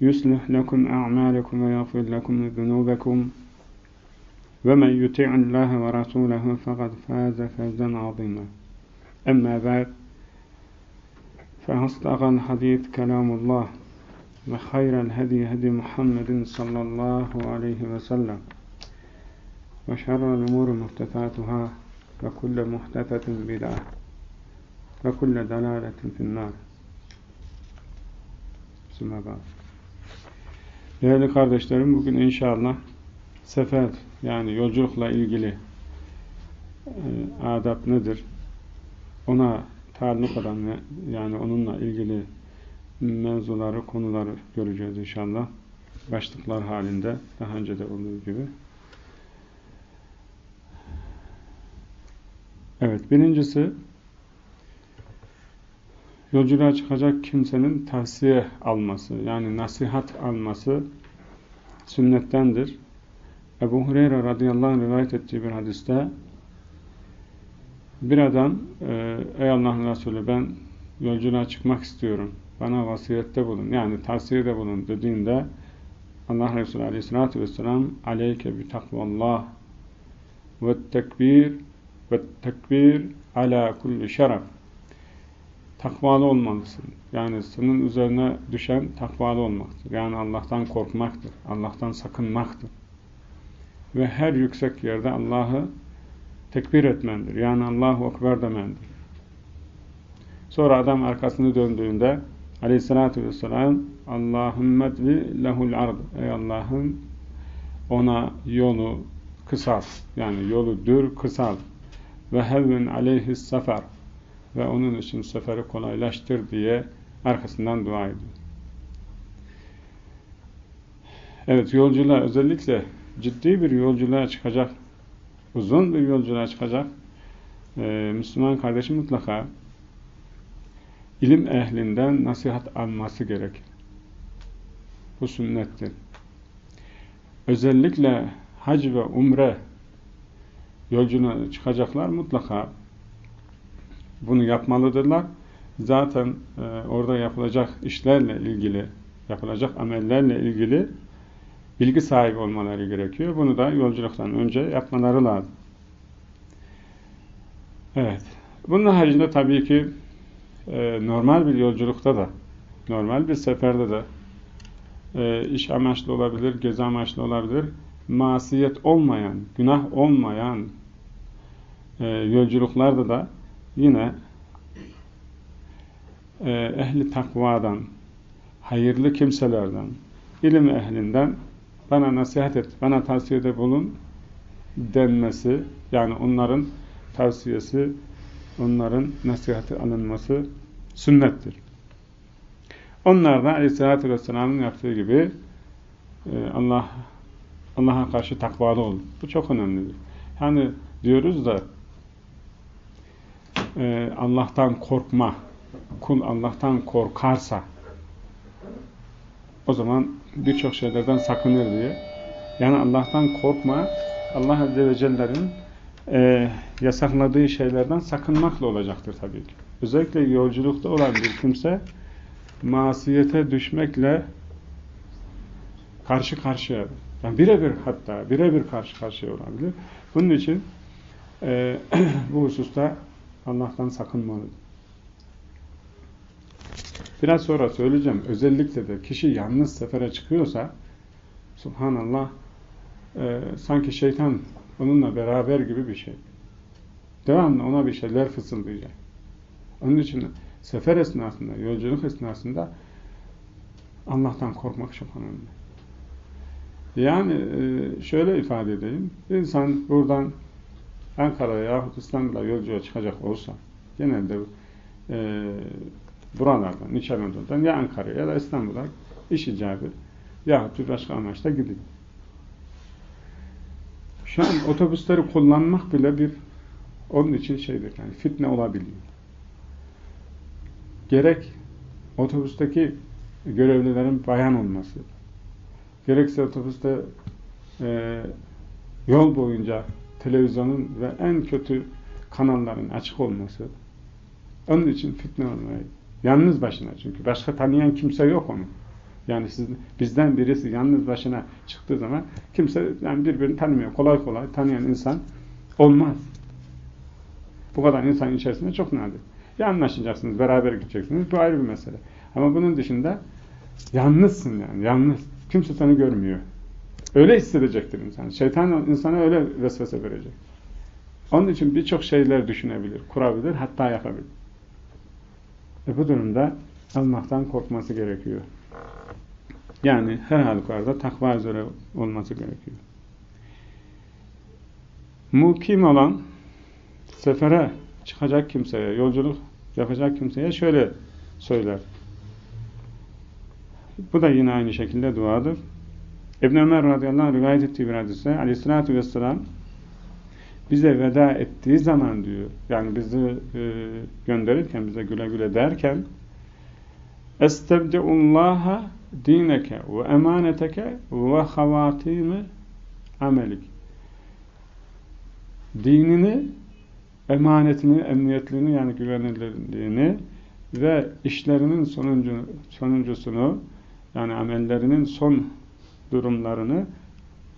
يصلح لكم أعمالكم ويغفر لكم ذنوبكم. ومن يطع الله ورسوله فقد فاز فوزا عظيما. أما بعد فأصدق الحديث كلام الله وخير الهدي هدي محمد صلى الله عليه وسلم وشر الأمور محدثاتها وكل محدثة بدعة وكل دلالة في النار. ثم بعد. Değerli kardeşlerim bugün inşallah sefer yani yolculukla ilgili e, adab nedir? Ona taluk eden yani onunla ilgili mevzuları, konuları göreceğiz inşallah. Başlıklar halinde daha önce de olduğu gibi. Evet, birincisi yolculuğa çıkacak kimsenin tavsiye alması, yani nasihat alması sünnettendir. Ebu Hureyre radıyallahu anh rivayet ettiği bir hadiste bir adam, e, ey Allah'ın Resulü ben yolculuğa çıkmak istiyorum, bana vasiyette bulun, yani tavsiyede bulun dediğinde Allah Resulü aleyhissalatü vesselam aleyke bi takvallah ve tekbir ve tekbir ala kulli şeref takvalı olmalısın. Yani senin üzerine düşen takvalı olmaktır. Yani Allah'tan korkmaktır. Allah'tan sakınmaktır. Ve her yüksek yerde Allah'ı tekbir etmendir. Yani Allahu Ekber demendir. Sonra adam arkasını döndüğünde aleyhissalatü vesselam Allahümme dvi lehul ard Ey Allah'ım ona yolu kısalt. Yani yolu dür kısalt. Ve hevvin aleyhis sefer ve onun için seferi kolaylaştır diye arkasından dua ediyor. Evet yolculuğa özellikle ciddi bir yolculuğa çıkacak, uzun bir yolculuğa çıkacak e, Müslüman kardeşi mutlaka ilim ehlinden nasihat alması gerekir. Bu sünnettir. Özellikle hac ve umre yolculuğa çıkacaklar mutlaka bunu yapmalıdırlar. Zaten e, orada yapılacak işlerle ilgili, yapılacak amellerle ilgili bilgi sahibi olmaları gerekiyor. Bunu da yolculuktan önce yapmaları lazım. Evet. Bunun haricinde tabii ki e, normal bir yolculukta da, normal bir seferde de e, iş amaçlı olabilir, gezi amaçlı olabilir, masiyet olmayan, günah olmayan e, yolculuklarda da yine e, ehli takvadan, hayırlı kimselerden, ilim ehlinden bana nasihat et, bana tavsiyede bulun denmesi, yani onların tavsiyesi, onların nasihati alınması sünnettir. Onlar da Aleyhisselatü Vesselam'ın yaptığı gibi e, Allah Allah'a karşı takvalı olun. Bu çok önemlidir. Yani diyoruz da e, Allah'tan korkma, kul Allah'tan korkarsa o zaman birçok şeylerden sakınır diye. Yani Allah'tan korkma, Allah Azze ve Celle'nin e, yasakladığı şeylerden sakınmakla olacaktır tabii ki. Özellikle yolculukta olan bir kimse masiyete düşmekle karşı karşıya, yani birebir hatta birebir karşı karşıya olabilir. Bunun için e, bu hususta Allah'tan sakınmalıdır. Biraz sonra söyleyeceğim. Özellikle de kişi yalnız sefere çıkıyorsa subhanallah e, sanki şeytan onunla beraber gibi bir şey. Devamlı ona bir şeyler fısıldayacak. Onun için sefer esnasında, yolculuk esnasında Allah'tan korkmak çok önemli. Yani e, şöyle ifade edeyim. İnsan buradan Ankara'ya yahut İstanbul'a yolcuya çıkacak olsa genelde e, buralardan, İç Anadolu'dan ya Ankara'ya ya da İstanbul'a iş icabı yahut bir başka amaçla gidiyor. Şu an otobüsleri kullanmak bile bir onun için şeydir yani fitne olabiliyor. Gerek otobüsteki görevlilerin bayan olması, gerekse otobüste e, yol boyunca televizyonun ve en kötü kanalların açık olması, onun için fitne olmayı. Yalnız başına çünkü. Başka tanıyan kimse yok onu. Yani siz, bizden birisi yalnız başına çıktığı zaman kimse yani birbirini tanımıyor. Kolay kolay tanıyan insan olmaz. Bu kadar insan içerisinde çok nadir. Ya anlaşacaksınız, beraber gideceksiniz. Bu ayrı bir mesele. Ama bunun dışında yalnızsın yani. Yalnız. Kimse seni görmüyor. Öyle hissedecektir insan. Şeytan insana öyle vesvese verecek. Onun için birçok şeyler düşünebilir, kurabilir, hatta yapabilir. E bu durumda Allah'tan korkması gerekiyor. Yani her halükarda takva üzere olması gerekiyor. Mukim olan sefere çıkacak kimseye, yolculuk yapacak kimseye şöyle söyler. Bu da yine aynı şekilde duadır. İbn Ömer radıyallahu anh rivayet ettiği bir hadise aleyhissalatü vesselam bize veda ettiği zaman diyor yani bizi e, gönderirken bize güle güle derken Estebdi'ullaha dineke ve emaneteke ve havatimi amelik. Dinini emanetini, emniyetliğini yani güvenilirliğini ve işlerinin sonuncu, sonuncusunu yani amellerinin son durumlarını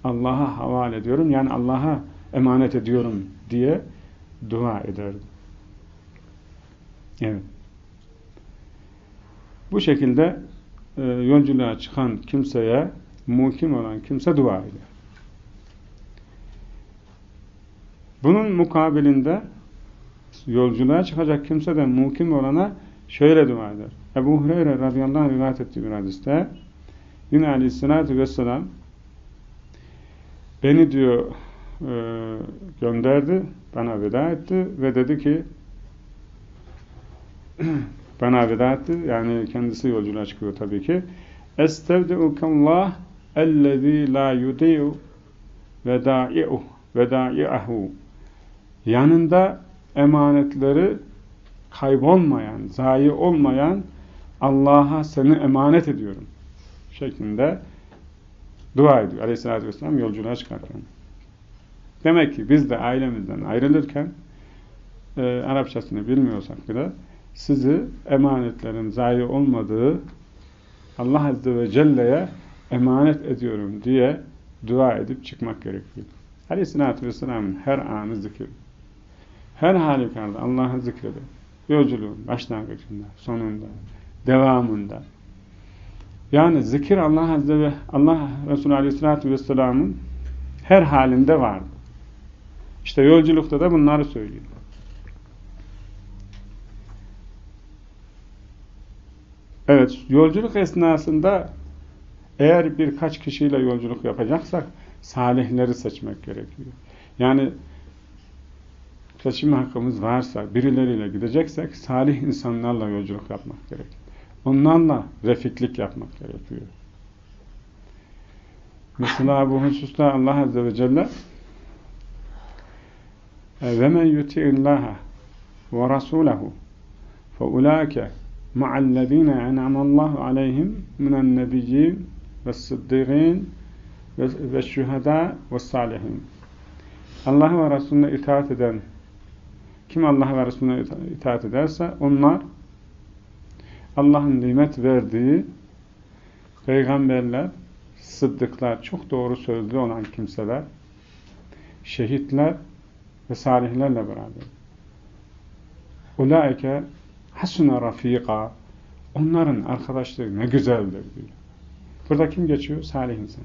Allah'a havale ediyorum. Yani Allah'a emanet ediyorum diye dua ederdim. Evet. Bu şekilde e, yolculuğa çıkan kimseye muhkim olan kimse dua eder. Bunun mukabilinde yolculuğa çıkacak kimse de muhkim olana şöyle dua eder. Ebu Hureyre radıyallahu anh rivayet ettiği bir hadiste yine aleyhissalatü vesselam beni diyor e, gönderdi, bana veda etti ve dedi ki bana veda etti. Yani kendisi yolculuğa çıkıyor tabii ki. Estevdi'ukallah ellezî la yudi'u vedâ'i'uh vedâ'i'ahu yanında emanetleri kaybolmayan, zayi olmayan Allah'a seni emanet ediyorum şeklinde dua ediyor aleyhissalatü vesselam yolculuğa çıkarken. Demek ki biz de ailemizden ayrılırken e, Arapçasını bilmiyorsak bile sizi emanetlerin zayi olmadığı Allah Azze ve Celle'ye emanet ediyorum diye dua edip çıkmak gerekiyor. Aleyhissalatü vesselamın her anı zikir. Her halükarda Allah'ı zikredin. Yolculuğun başlangıcında, sonunda, devamında. Yani zikir Allah Azze ve Allah Resulü Aleyhisselatü Vesselam'ın her halinde vardı. İşte yolculukta da bunları söylüyor. Evet, yolculuk esnasında eğer birkaç kişiyle yolculuk yapacaksak salihleri seçmek gerekiyor. Yani seçim hakkımız varsa, birileriyle gideceksek salih insanlarla yolculuk yapmak gerekir. Onlarla refiklik yapmak gerekiyor. Mesela bu hususta Allah Azze ve Celle وَمَنْ يُتِعِ اللّٰهَ وَرَسُولَهُ فَاُولَٰئِكَ مَعَ الَّذ۪ينَ اَنْعَمَ اللّٰهُ عَلَيْهِمْ مِنَ النَّبِيِّينَ وَالصِّدِّقِينَ وَالشُّهَدَاءِ وَالصَّالِحِينَ Allah ve Resulüne itaat eden kim Allah ve Resulüne itaat ederse onlar Allah'ın nimet verdiği peygamberler, sıddıklar, çok doğru sözlü olan kimseler, şehitler ve salihlerle beraber. Ulaike hasuna rafika onların arkadaşlığı ne güzeldir diyor. Burada kim geçiyor? Salih insan.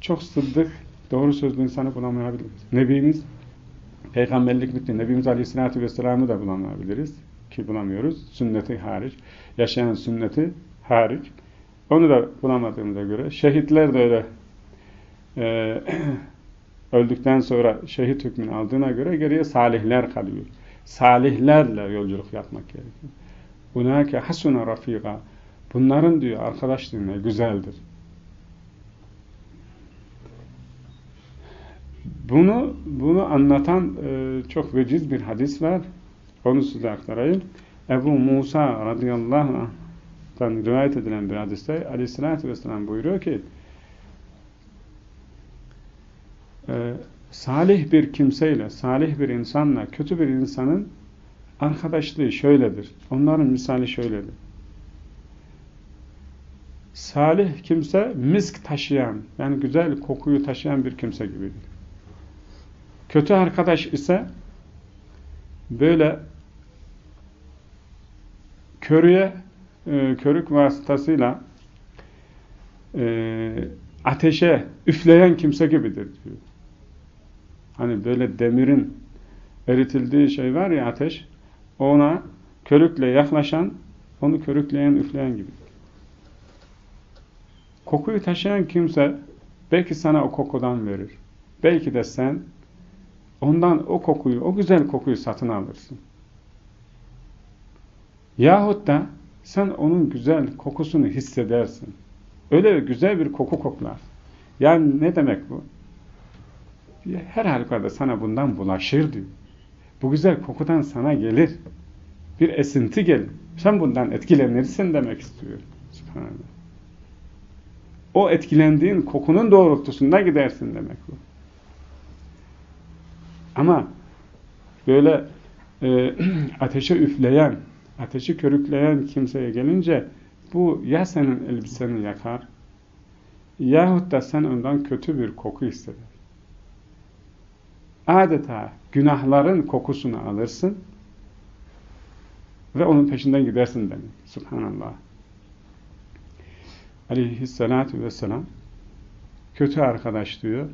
Çok sıddık, doğru sözlü insanı bulamayabiliriz. Nebimiz Peygamberlik bitti. Nebimiz Aleyhisselatü Vesselam'ı da bulamayabiliriz. Ki bulamıyoruz. Sünneti hariç. Yaşayan sünneti hariç. Onu da bulamadığımıza göre. Şehitler de öyle e, öldükten sonra şehit hükmünü aldığına göre geriye salihler kalıyor. Salihlerle yolculuk yapmak gerekiyor. Unake hasuna rafika. Bunların diyor arkadaşlığı ne güzeldir. Bunu bunu anlatan e, çok veciz bir hadis var. Onu size aktarayım. Ebu Musa radıyallahu anh'tan rivayet edilen bir hadiste aleyhissalatü vesselam buyuruyor ki e, salih bir kimseyle, salih bir insanla kötü bir insanın arkadaşlığı şöyledir. Onların misali şöyledir. Salih kimse misk taşıyan, yani güzel kokuyu taşıyan bir kimse gibidir. Kötü arkadaş ise böyle körüye e, körük vasıtasıyla e, ateşe üfleyen kimse gibidir diyor. Hani böyle demirin eritildiği şey var ya ateş, ona körükle yaklaşan, onu körükleyen, üfleyen gibi. Kokuyu taşıyan kimse belki sana o kokudan verir. Belki de sen ondan o kokuyu, o güzel kokuyu satın alırsın. Yahut da sen onun güzel kokusunu hissedersin. Öyle güzel bir koku koklar. Yani ne demek bu? Her halükarda sana bundan bulaşır diyor. Bu güzel kokudan sana gelir. Bir esinti gelir. Sen bundan etkilenirsin demek istiyor. O etkilendiğin kokunun doğrultusunda gidersin demek bu. Ama böyle e, ateşe üfleyen, ateşi körükleyen kimseye gelince bu ya senin elbiseni yakar yahut da sen ondan kötü bir koku hisseder. Adeta günahların kokusunu alırsın ve onun peşinden gidersin demek. Subhanallah. Aleyhissalatu vesselam kötü arkadaş diyor.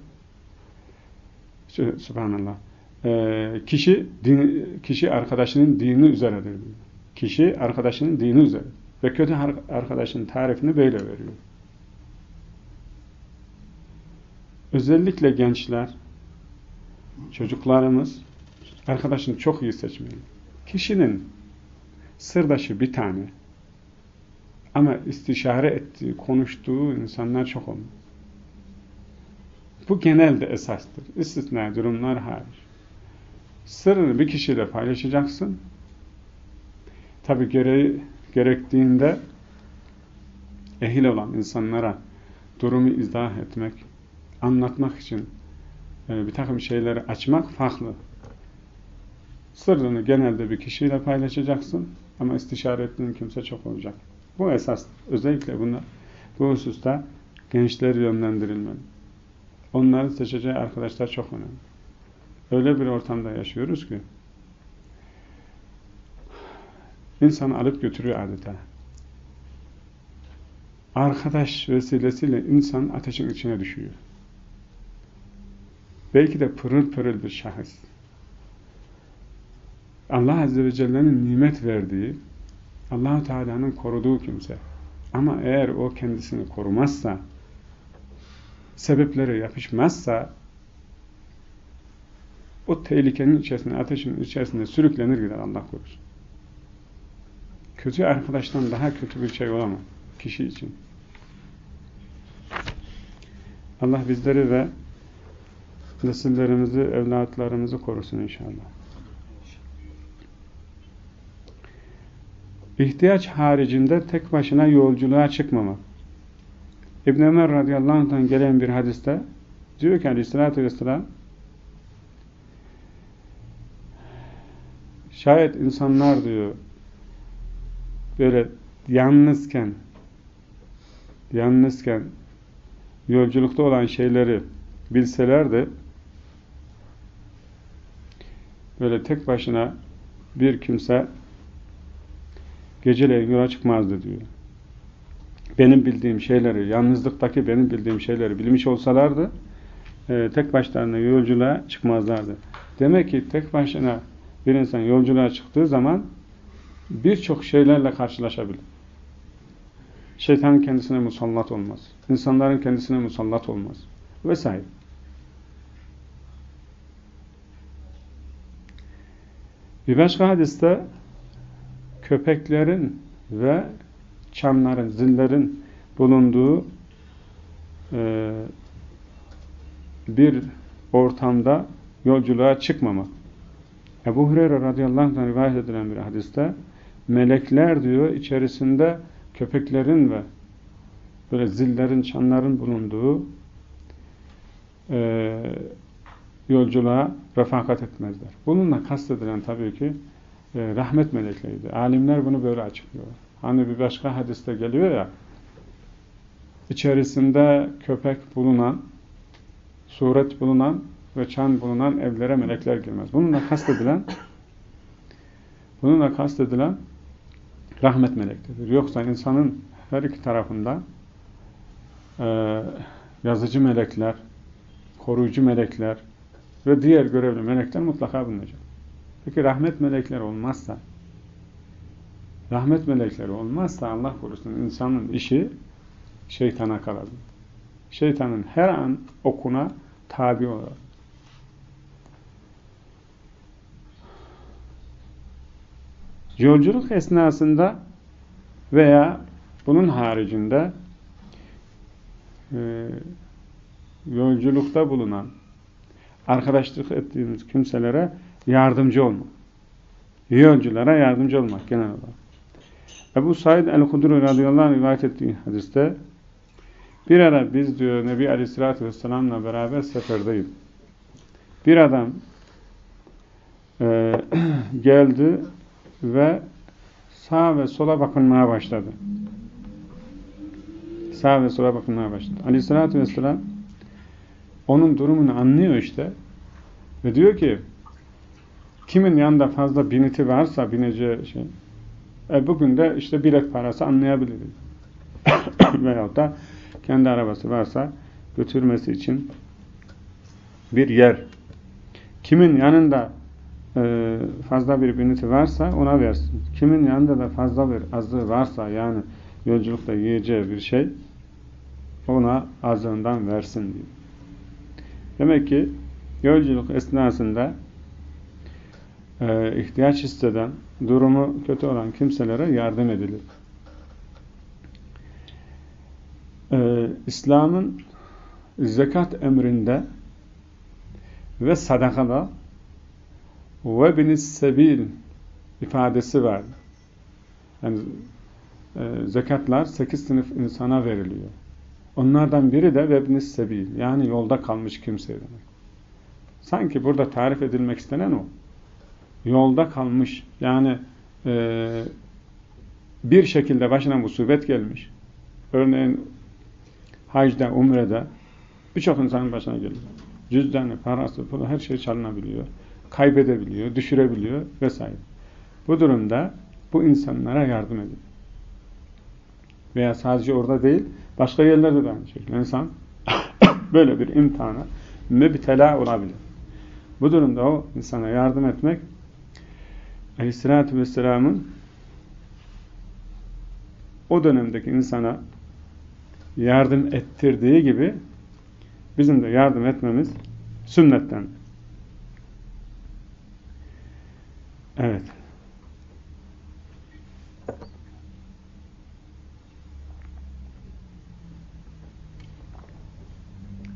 Subhanallah. Ee, kişi din, kişi arkadaşının dini üzeredir diyor. Kişi arkadaşının dini üzere. Ve kötü arkadaşın tarifini böyle veriyor. Özellikle gençler, çocuklarımız arkadaşını çok iyi seçmeli. Kişinin sırdaşı bir tane ama istişare ettiği, konuştuğu insanlar çok olmalı. Bu genelde esastır. İstisna durumlar hariç. Sırrını bir kişiyle paylaşacaksın. Tabi gereği, gerektiğinde ehil olan insanlara durumu izah etmek, anlatmak için e, bir takım şeyleri açmak farklı. Sırrını genelde bir kişiyle paylaşacaksın ama istişare ettiğin kimse çok olacak. Bu esas. Özellikle buna, bu hususta gençler yönlendirilmeli. Onların seçeceği arkadaşlar çok önemli. Öyle bir ortamda yaşıyoruz ki insanı alıp götürüyor adeta. Arkadaş vesilesiyle insan ateşin içine düşüyor. Belki de pırıl pırıl bir şahıs. Allah Azze ve Celle'nin nimet verdiği, Allahu Teala'nın koruduğu kimse. Ama eğer o kendisini korumazsa, sebeplere yapışmazsa, o tehlikenin içerisinde, ateşin içerisinde sürüklenir gider Allah korusun. Kötü arkadaştan daha kötü bir şey olamaz kişi için. Allah bizleri ve nesillerimizi, evlatlarımızı korusun inşallah. İhtiyaç haricinde tek başına yolculuğa çıkmamak. İbn Ömer radıyallahu anh'tan gelen bir hadiste diyor ki aleyhissalatü vesselam şayet insanlar diyor böyle yalnızken yalnızken yolculukta olan şeyleri bilselerdi böyle tek başına bir kimse geceleyin yola çıkmazdı diyor. Benim bildiğim şeyleri, yalnızlıktaki benim bildiğim şeyleri bilmiş olsalardı e, tek başlarına yolculuğa çıkmazlardı. Demek ki tek başına bir insan yolculuğa çıktığı zaman birçok şeylerle karşılaşabilir. Şeytanın kendisine musallat olmaz. İnsanların kendisine musallat olmaz. Vesaire. Bir başka hadiste köpeklerin ve çanların, zillerin bulunduğu e, bir ortamda yolculuğa çıkmamak. Ebu Hureyre radıyallahu anh rivayet edilen bir hadiste melekler diyor içerisinde köpeklerin ve böyle zillerin, çanların bulunduğu e, yolculuğa refakat etmezler. Bununla kastedilen tabii ki e, rahmet melekleriydi. Alimler bunu böyle açıklıyor. Hani bir başka hadiste geliyor ya içerisinde köpek bulunan suret bulunan ve çan bulunan evlere melekler girmez. Bununla kastedilen bununla kastedilen rahmet melekleridir. Yoksa insanın her iki tarafında e, yazıcı melekler, koruyucu melekler ve diğer görevli melekler mutlaka bulunacak. Peki rahmet melekleri olmazsa rahmet melekleri olmazsa Allah korusun insanın işi şeytana kalabilir. Şeytanın her an okuna tabi olarak. Yolculuk esnasında veya bunun haricinde e, yolculukta bulunan arkadaşlık ettiğimiz kimselere yardımcı olmak. Yolculara yardımcı olmak genel olarak. Ebu Said el-Hudri radıyallahu anh rivayet ettiği hadiste bir ara biz diyor Nebi Aleyhisselatü Vesselam'la beraber seferdeyim. Bir adam e, geldi ve sağa ve sola bakınmaya başladı. Sağa ve sola bakınmaya başladı. Aleyhisselatü Vesselam onun durumunu anlıyor işte ve diyor ki kimin yanında fazla biniti varsa bineceği şey e, bugün de işte bilet parası anlayabiliriz. Veyahut da kendi arabası varsa götürmesi için bir yer. Kimin yanında fazla bir biniti varsa ona versin. Kimin yanında da fazla bir azı varsa yani yolculukta yiyeceği bir şey ona azığından versin diyor. Demek ki yolculuk esnasında e, ihtiyaç hisseden, durumu kötü olan kimselere yardım edilir. Ee, İslam'ın zekat emrinde ve sadakada ve binis sebil ifadesi var. Yani e, zekatlar sekiz sınıf insana veriliyor. Onlardan biri de vebnis sebil yani yolda kalmış kimse demek. Sanki burada tarif edilmek istenen o. Yolda kalmış yani e, bir şekilde başına musibet gelmiş. Örneğin hacda, umrede birçok insanın başına geliyor. Cüzdanı, parası, pulu her şey çalınabiliyor. Kaybedebiliyor, düşürebiliyor vesaire. Bu durumda bu insanlara yardım edin. Veya sadece orada değil, başka yerlerde de aynı şekilde. İnsan böyle bir imtihana mübtela olabilir. Bu durumda o insana yardım etmek Aleyhisselatü Vesselam'ın o dönemdeki insana yardım ettirdiği gibi bizim de yardım etmemiz sünnetten. Evet.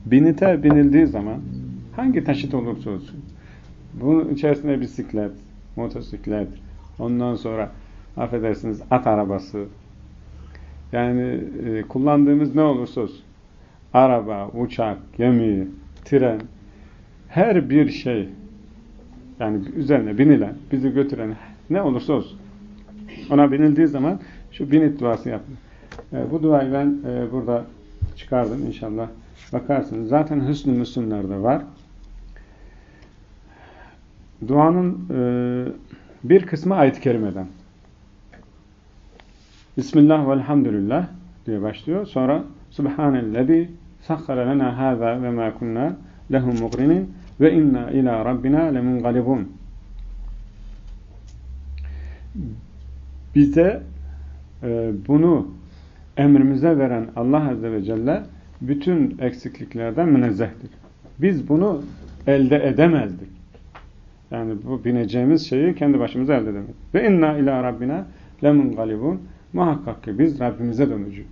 Binite binildiği zaman hangi taşıt olursa olsun bunun içerisinde bisiklet, motosiklet, ondan sonra affedersiniz at arabası, yani e, kullandığımız ne olursa olsun araba, uçak, gemi, tren her bir şey yani üzerine binilen, bizi götüren ne olursa olsun ona binildiği zaman şu binit duası yapın. E, bu duayı ben e, burada çıkardım inşallah. Bakarsınız. Zaten Hüsnü Müslümler'de var. Duanın e, bir kısmı ayet-i kerimeden. Bismillah ve elhamdülillah diye başlıyor. Sonra Subhanellezi sakkara lena hâzâ ve mâ kunnâ lehu mugrinin ve inna ila rabbina lemungalibun. Bize e, bunu emrimize veren Allah Azze ve Celle bütün eksikliklerden münezzehtir. Biz bunu elde edemezdik. Yani bu bineceğimiz şeyi kendi başımıza elde edemedik. Ve inna ila rabbina lemun galibun. Muhakkak ki biz Rabbimize döneceğiz.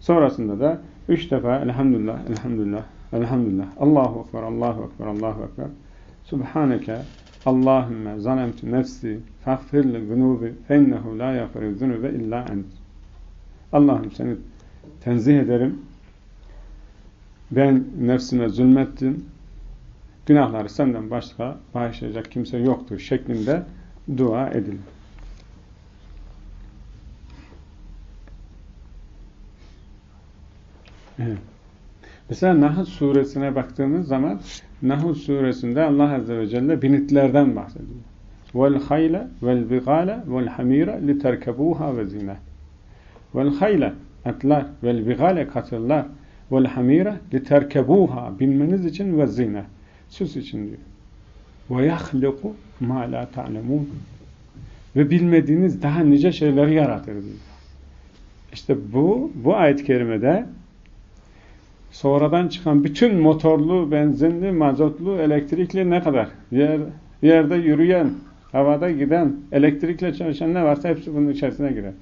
Sonrasında da üç defa elhamdülillah, elhamdülillah, elhamdülillah. Allahu Ekber, Allahu Ekber, Allahu Ekber. Subhaneke Allahümme zalemtu nefsi fagfirli zunubi fennehu la yafiru zunube illa ent. Allah'ım seni tenzih ederim. Ben nefsime zulmettim. Günahları senden başka bağışlayacak kimse yoktur şeklinde dua edilir. Evet. Mesela Nahl suresine baktığımız zaman Nahl suresinde Allah Azze ve Celle binitlerden bahsediyor. Vel hayle vel bigale vel hamire li terkebuha ve zine. Vel hayle atlar vel bigale katırlar vel hamire li terkebuha binmeniz için ve zine. Süs için diyor. Ve yahliku ma la. Ve bilmediğiniz daha nice şeyleri yaratır diyor. İşte bu, bu ayet-i kerimede sonradan çıkan bütün motorlu, benzinli, mazotlu, elektrikli ne kadar? Yer, yerde yürüyen, havada giden, elektrikle çalışan ne varsa hepsi bunun içerisine girer.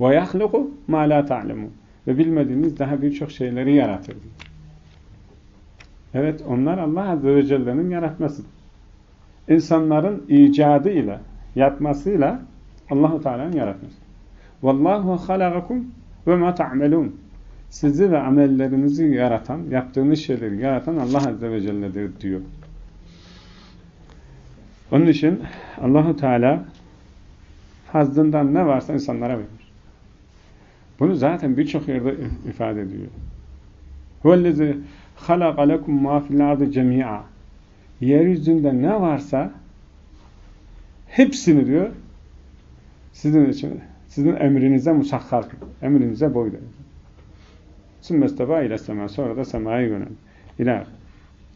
وَيَخْلُقُ مَا لَا تَعْلَمُونَ Ve bilmediğiniz daha birçok şeyleri yaratır. Evet, onlar Allah Azze ve Celle'nin yaratması. İnsanların icadı ile, yapmasıyla Allah-u Teala'nın yaratması. وَاللّٰهُ خَلَقَكُمْ وَمَا تَعْمَلُونَ sizi ve amellerinizi yaratan, yaptığınız şeyleri yaratan Allah Azze ve Celle'dir diyor. Onun için Allahu Teala hazdından ne varsa insanlara verir. Bunu zaten birçok yerde ifade ediyor. Huvellezi halaka lekum ma fil ardı cemi'a. Yeryüzünde ne varsa hepsini diyor sizin için sizin emrinize musakhar emrinize boyun Sümmesteva ile sema. Sonra da semaya yönel. İlâ.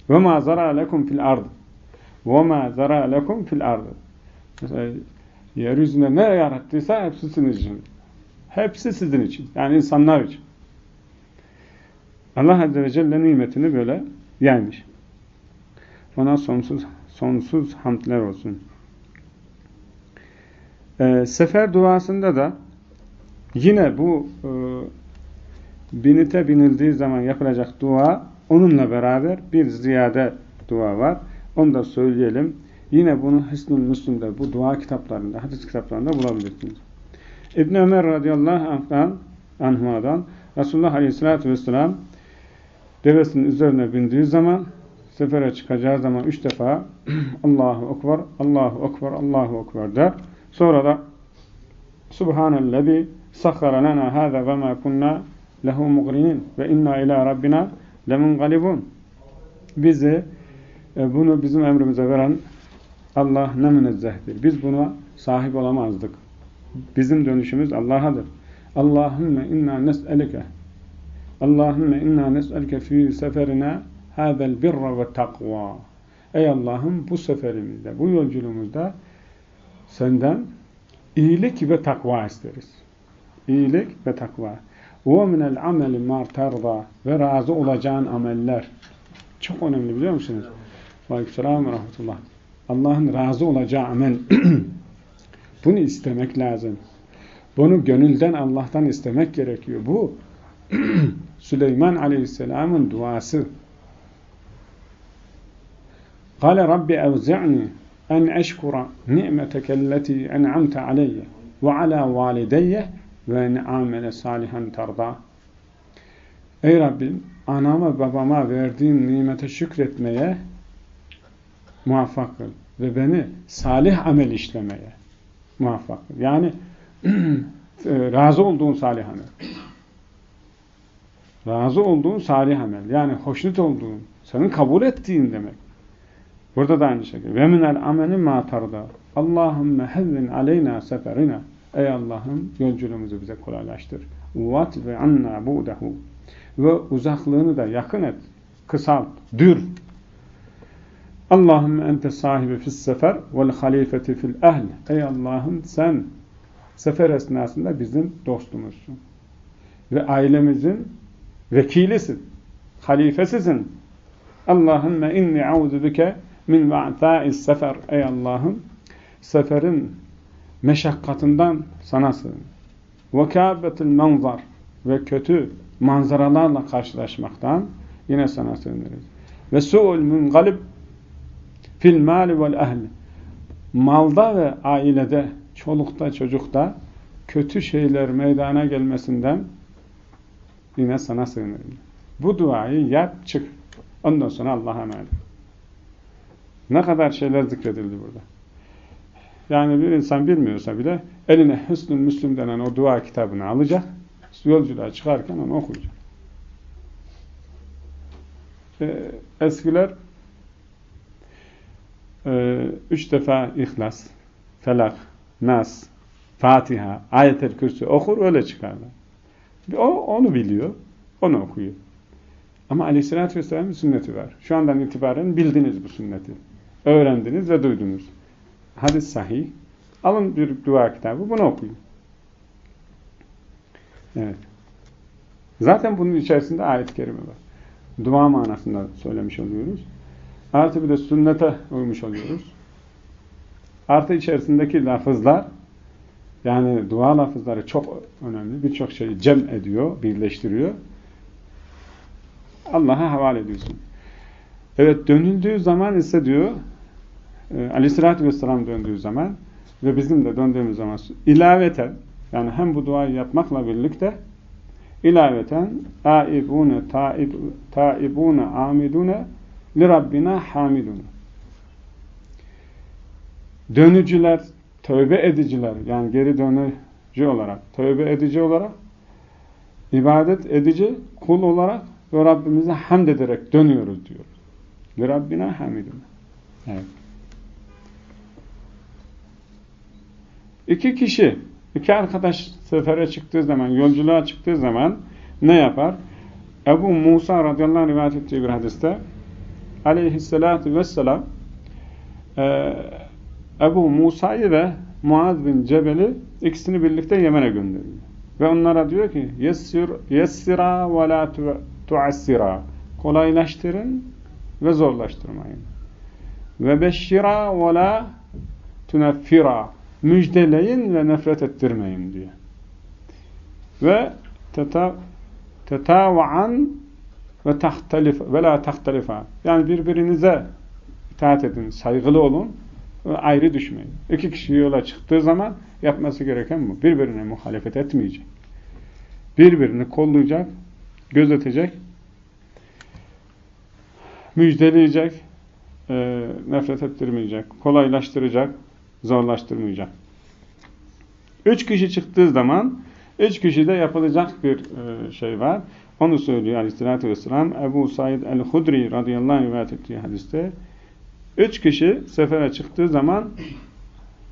Ve mâ zarâ lekum fil ard. Ve mâ zarâ lekum fil ard. Mesela yeryüzünde ne yarattıysa hepsi sizin için. Hepsi sizin için. Yani insanlar için. Allah Azze ve Celle nimetini böyle yaymış. Ona sonsuz sonsuz hamdler olsun. Ee, sefer duasında da yine bu e, binite binildiği zaman yapılacak dua onunla beraber bir ziyade dua var. Onu da söyleyelim. Yine bunu Hısnul Müslüm'de bu dua kitaplarında, hadis kitaplarında bulabilirsiniz. İbn Ömer radıyallahu anh'dan, anhumadan Resulullah aleyhissalatü vesselam devesinin üzerine bindiği zaman sefere çıkacağı zaman üç defa Allahu Ekber, Allahu Ekber, Allahu Ekber der. Sonra da Subhanellezi sakhara lana hâzâ ve mâ kunnâ lehu mugrinin ve inna ila rabbina lemungalibun. Bizi e, bunu bizim emrimize veren Allah ne münezzehtir. Biz buna sahip olamazdık. Bizim dönüşümüz Allah'adır. Allahümme inna nes'elike Allahümme inna nes'elike fi seferina hâzel birra ve takva. Ey Allah'ım bu seferimizde, bu yolculuğumuzda senden iyilik ve takva isteriz. İyilik ve takva. وَمِنَ الْعَمَلِ مَا تَرْضَى Ve razı olacağın ameller. Çok önemli biliyor musunuz? Aleykümselam ve rahmetullah. Allah'ın razı olacağı amel. Bunu istemek lazım. Bunu gönülden Allah'tan istemek gerekiyor. Bu Süleyman Aleyhisselam'ın duası. قال رب أوزعني أن أشكر نعمتك التي أنعمت علي وعلى والدي ve amele salihan tarda. Ey Rabbim anama babama verdiğin nimete şükretmeye muvaffak kıl ve beni salih amel işlemeye muvaffak kıl. Yani razı olduğun salih amel. Razı olduğun salih amel. Yani hoşnut olduğun, senin kabul ettiğin demek. Burada da aynı şekilde. Ve minel ameli ma tarda. Allahümme hevvin aleyna seferina. Ey Allah'ım yolculuğumuzu bize kolaylaştır. Vat ve anna bu'dahu. Ve uzaklığını da yakın et. Kısalt, dür. Allahümme ente sahibi fis sefer vel halifeti fil ehl. Ey Allah'ım sen sefer esnasında bizim dostumuzsun. Ve ailemizin vekilisin. Halifesisin. Allahümme inni auzu bike min va'ta'is sefer. Ey Allah'ım seferin meşakkatından sana sığın. Ve kâbetil manzar ve kötü manzaralarla karşılaşmaktan yine sana sığınırız. Ve su'ul mungalib fil mali vel ehli. Malda ve ailede, çolukta, çocukta kötü şeyler meydana gelmesinden yine sana sığınırım. Bu duayı yap, çık. Ondan sonra Allah'a emanet. Ne kadar şeyler zikredildi burada. Yani bir insan bilmiyorsa bile eline Hüsnü Müslüm denen o dua kitabını alacak, yolculuğa çıkarken onu okuyacak. Ee, eskiler e, üç defa İhlas, Felak, Nas, Fatiha, Ayet-el Kürsü okur öyle çıkarlar. O onu biliyor, onu okuyor. Ama Aleyhisselatü Vesselam'ın sünneti var. Şu andan itibaren bildiniz bu sünneti. Öğrendiniz ve duydunuz. Hadis sahih. Alın bir dua kitabı, bunu okuyun. Evet. Zaten bunun içerisinde ayet-i kerime var. Dua manasında söylemiş oluyoruz. Artı bir de sünnete uymuş oluyoruz. Artı içerisindeki lafızlar yani dua lafızları çok önemli. Birçok şeyi cem ediyor, birleştiriyor. Allah'a havale ediyorsun. Evet dönüldüğü zaman ise diyor e, aleyhissalatü vesselam döndüğü zaman ve bizim de döndüğümüz zaman ilaveten yani hem bu duayı yapmakla birlikte ilaveten aibune taib, taibune amidune li Rabbina hamidune dönücüler, tövbe ediciler yani geri dönücü olarak, tövbe edici olarak ibadet edici kul olarak ve Rabbimize hamd ederek dönüyoruz diyor. Li Rabbina hamidune evet. İki kişi, iki arkadaş sefere çıktığı zaman, yolculuğa çıktığı zaman ne yapar? Ebu Musa radıyallahu anh rivayet ettiği bir hadiste aleyhissalatu vesselam e, Ebu Musa'yı ve Muaz bin Cebel'i ikisini birlikte Yemen'e gönderiyor. Ve onlara diyor ki yessir, yessira ve la tuassira kolaylaştırın ve zorlaştırmayın. Ve beşşira ve la tuneffira müjdeleyin ve nefret ettirmeyin diyor. Ve tetavaan ve tahtelif ve la tahtelifa. Yani birbirinize itaat edin, saygılı olun ve ayrı düşmeyin. İki kişi yola çıktığı zaman yapması gereken bu. Birbirine muhalefet etmeyecek. Birbirini kollayacak, gözetecek, müjdeleyecek, e, nefret ettirmeyecek, kolaylaştıracak, zorlaştırmayacak. Üç kişi çıktığı zaman üç kişide yapılacak bir e, şey var. Onu söylüyor aleyhissalatü vesselam. Ebu Said el-Hudri radıyallahu anh rivayet ettiği hadiste üç kişi sefere çıktığı zaman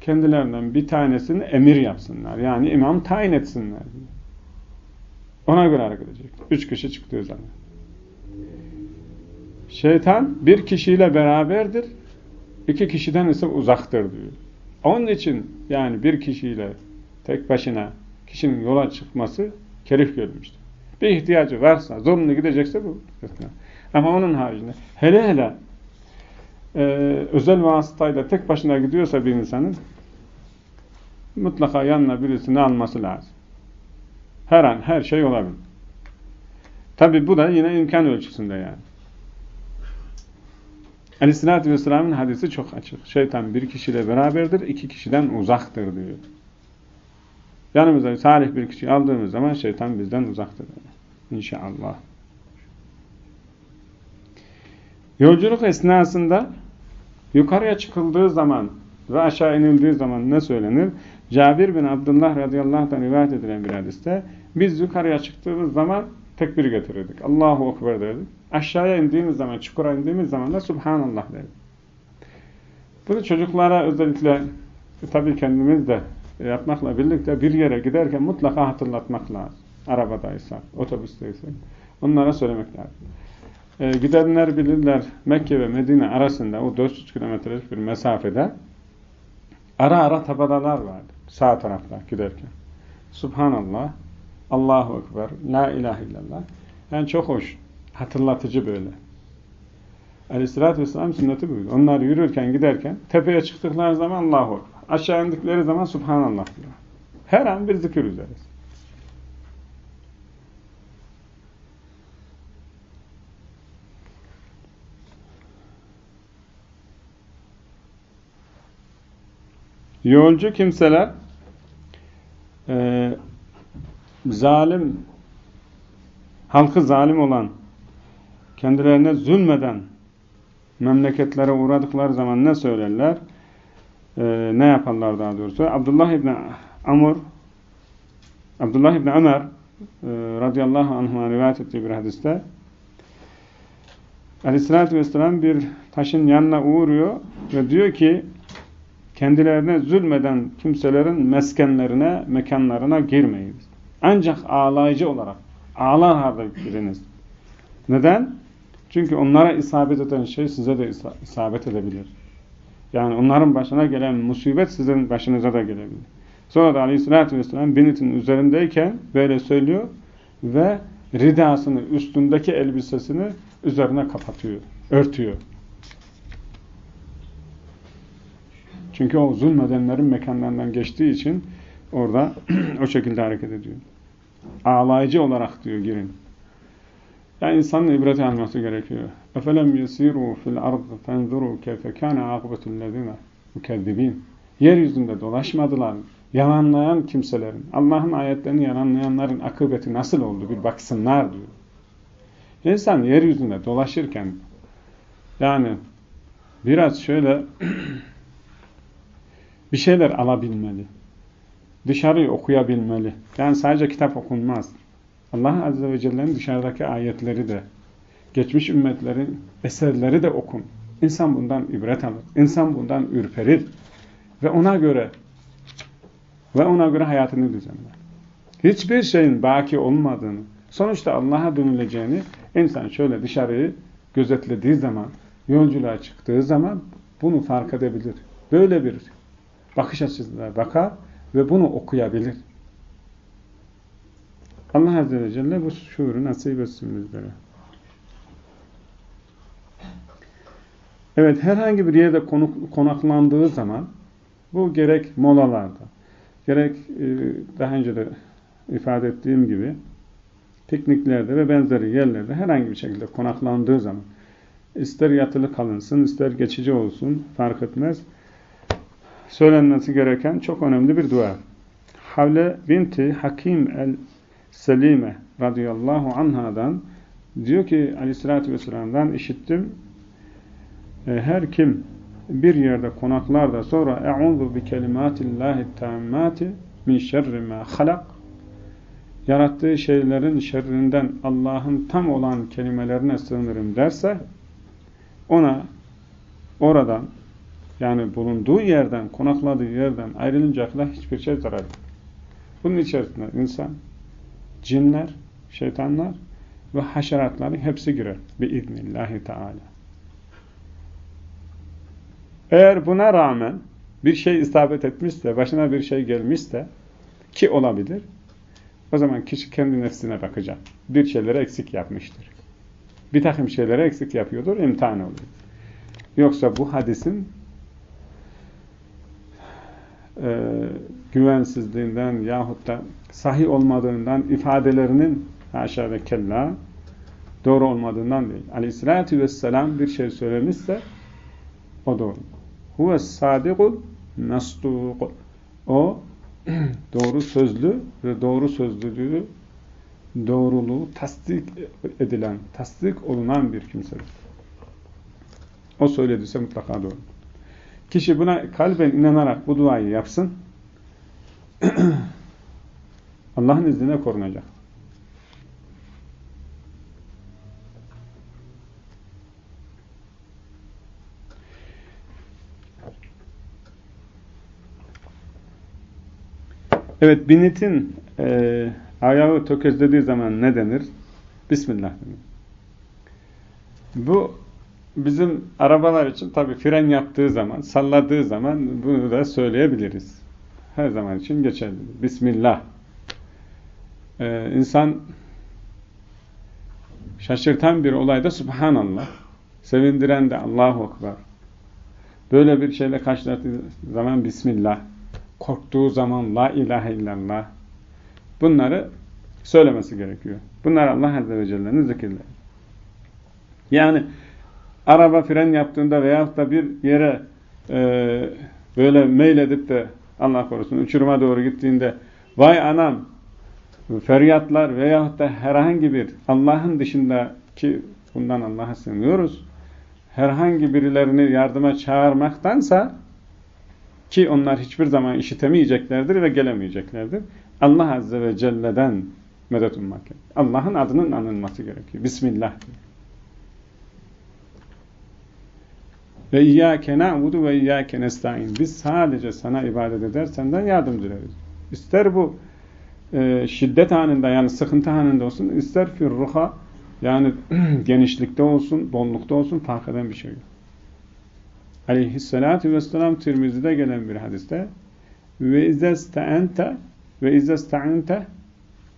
kendilerinden bir tanesini emir yapsınlar. Yani imam tayin etsinler. Ona göre hareket edecek. Üç kişi çıktığı zaman. Şeytan bir kişiyle beraberdir. iki kişiden ise uzaktır diyor. Onun için yani bir kişiyle tek başına kişinin yola çıkması kerif görmüştür. Bir ihtiyacı varsa, zorunlu gidecekse bu. Ama onun haricinde hele hele e, özel vasıtayla tek başına gidiyorsa bir insanın mutlaka yanına birisini alması lazım. Her an her şey olabilir. Tabi bu da yine imkan ölçüsünde yani. Aleyhissalatü Vesselam'ın hadisi çok açık. Şeytan bir kişiyle beraberdir, iki kişiden uzaktır diyor. Yanımıza salih bir kişi aldığımız zaman şeytan bizden uzaktır. İnşallah. Yolculuk esnasında yukarıya çıkıldığı zaman ve aşağı inildiği zaman ne söylenir? Cabir bin Abdullah radıyallahu anh rivayet edilen bir hadiste biz yukarıya çıktığımız zaman tekbir getirirdik. Allahu Ekber derdik. Aşağıya indiğimiz zaman, çukura indiğimiz zaman da Subhanallah derdik. Bunu çocuklara özellikle tabii kendimiz de yapmakla birlikte bir yere giderken mutlaka hatırlatmak lazım. Arabadaysak, otobüsteysak. Onlara söylemek lazım. e, gidenler bilirler Mekke ve Medine arasında o 400 kilometrelik bir mesafede ara ara tabelalar vardı sağ tarafta giderken. Subhanallah, Allahu Ekber, La ilahe illallah. Yani çok hoş, hatırlatıcı böyle. Aleyhisselatü Vesselam sünneti buydu. Onlar yürürken giderken tepeye çıktıkları zaman Allahu Ekber. Aşağı indikleri zaman Subhanallah diyor. Her an bir zikir üzere. Yolcu kimseler e, zalim halkı zalim olan kendilerine zulmeden memleketlere uğradıkları zaman ne söylerler? E, ne yaparlar daha doğrusu? Abdullah İbni Amr Abdullah İbni Ömer e, radıyallahu anh'a rivayet ettiği bir hadiste Aleyhisselatü Vesselam bir taşın yanına uğruyor ve diyor ki kendilerine zulmeden kimselerin meskenlerine, mekanlarına girmeyiniz. Ancak ağlayıcı olarak, ağlar halde giriniz. Neden? Çünkü onlara isabet eden şey size de isabet edebilir. Yani onların başına gelen musibet sizin başınıza da gelebilir. Sonra da aleyhissalatü vesselam binitin üzerindeyken böyle söylüyor ve ridasını, üstündeki elbisesini üzerine kapatıyor, örtüyor. Çünkü o zulmedenlerin mekanlarından geçtiği için orada o şekilde hareket ediyor Ağlayıcı olarak diyor girin. Yani insanın ibret alması gerekiyor. اَفَلَمْ يَسِيرُوا فِي الْأَرْضِ فَانْذُرُوا كَيْفَ كَانَ عَاقْبَةُ الَّذِينَ مُكَذِّب۪ينَ Yeryüzünde dolaşmadılar. Yalanlayan kimselerin, Allah'ın ayetlerini yalanlayanların akıbeti nasıl oldu bir baksınlar diyor. İnsan yeryüzünde dolaşırken yani biraz şöyle bir şeyler alabilmeli. Dışarıyı okuyabilmeli. Yani sadece kitap okunmaz. Allah Azze ve Celle'nin dışarıdaki ayetleri de, geçmiş ümmetlerin eserleri de okun. İnsan bundan ibret alır. İnsan bundan ürperir. Ve ona göre ve ona göre hayatını düzenler. Hiçbir şeyin baki olmadığını, sonuçta Allah'a dönüleceğini insan şöyle dışarıyı gözetlediği zaman, yolculuğa çıktığı zaman bunu fark edebilir. Böyle bir bakış açısına bakar ve bunu okuyabilir. Allah Azze ve Celle bu şuuru nasip etsin bizlere. Evet, herhangi bir yerde konaklandığı zaman bu gerek molalarda, gerek e, daha önce de ifade ettiğim gibi pikniklerde ve benzeri yerlerde herhangi bir şekilde konaklandığı zaman ister yatılı kalınsın, ister geçici olsun fark etmez söylenmesi gereken çok önemli bir dua. Havle binti Hakim el-Selime radıyallahu anhadan diyor ki aleyhissalatü vesselam'dan işittim. E, her kim bir yerde konaklar da sonra e'udhu bi kelimatillahi tammati min şerri ma halak yarattığı şeylerin şerrinden Allah'ın tam olan kelimelerine sığınırım derse ona oradan yani bulunduğu yerden, konakladığı yerden ayrılınca kadar hiçbir şey zarar yok. Bunun içerisinde insan, cinler, şeytanlar ve haşeratların hepsi girer. Biiznillahü Teala. Eğer buna rağmen bir şey isabet etmişse, başına bir şey gelmişse ki olabilir, o zaman kişi kendi nefsine bakacak. Bir şeyleri eksik yapmıştır. Bir takım şeyleri eksik yapıyordur, imtihan oluyor. Yoksa bu hadisin e, güvensizliğinden yahut da sahih olmadığından ifadelerinin haşa ve kella doğru olmadığından değil. Aleyhissalatü vesselam bir şey söylemişse o doğru. Huve sadikul nasduk. O doğru sözlü ve doğru sözlülüğü doğruluğu tasdik edilen, tasdik olunan bir kimsedir. O söylediyse mutlaka doğru. Kişi buna kalben inanarak bu duayı yapsın. Allah'ın izniyle korunacak. Evet, binitin e, ayağı tökezlediği zaman ne denir? Bismillah denir. Bu bizim arabalar için tabii fren yaptığı zaman, salladığı zaman bunu da söyleyebiliriz. Her zaman için geçerli. Bismillah. Ee, insan şaşırtan bir olayda Subhanallah. Sevindiren de Allahu Ekber. Böyle bir şeyle karşılaştığı zaman Bismillah. Korktuğu zaman La ilahe illallah. Bunları söylemesi gerekiyor. Bunlar Allah Azze ve Celle'nin zikirleri. Yani araba fren yaptığında veyahut da bir yere e, böyle meyledip de Allah korusun uçuruma doğru gittiğinde vay anam feryatlar veyahut da herhangi bir Allah'ın dışında ki bundan Allah'a sığınıyoruz herhangi birilerini yardıma çağırmaktansa ki onlar hiçbir zaman işitemeyeceklerdir ve gelemeyeceklerdir. Allah Azze ve Celle'den medet ummak. Allah'ın adının anılması gerekiyor. Bismillah. Ve iyyâke na'budu ve iyyâke nesta'in. Biz sadece sana ibadet eder, senden yardım dileriz. İster bu e, şiddet anında yani sıkıntı anında olsun, ister firruha yani genişlikte olsun, bollukta olsun fark eden bir şey yok. Aleyhissalatu vesselam Tirmizi'de gelen bir hadiste ve izesta'ente ve izesta'ente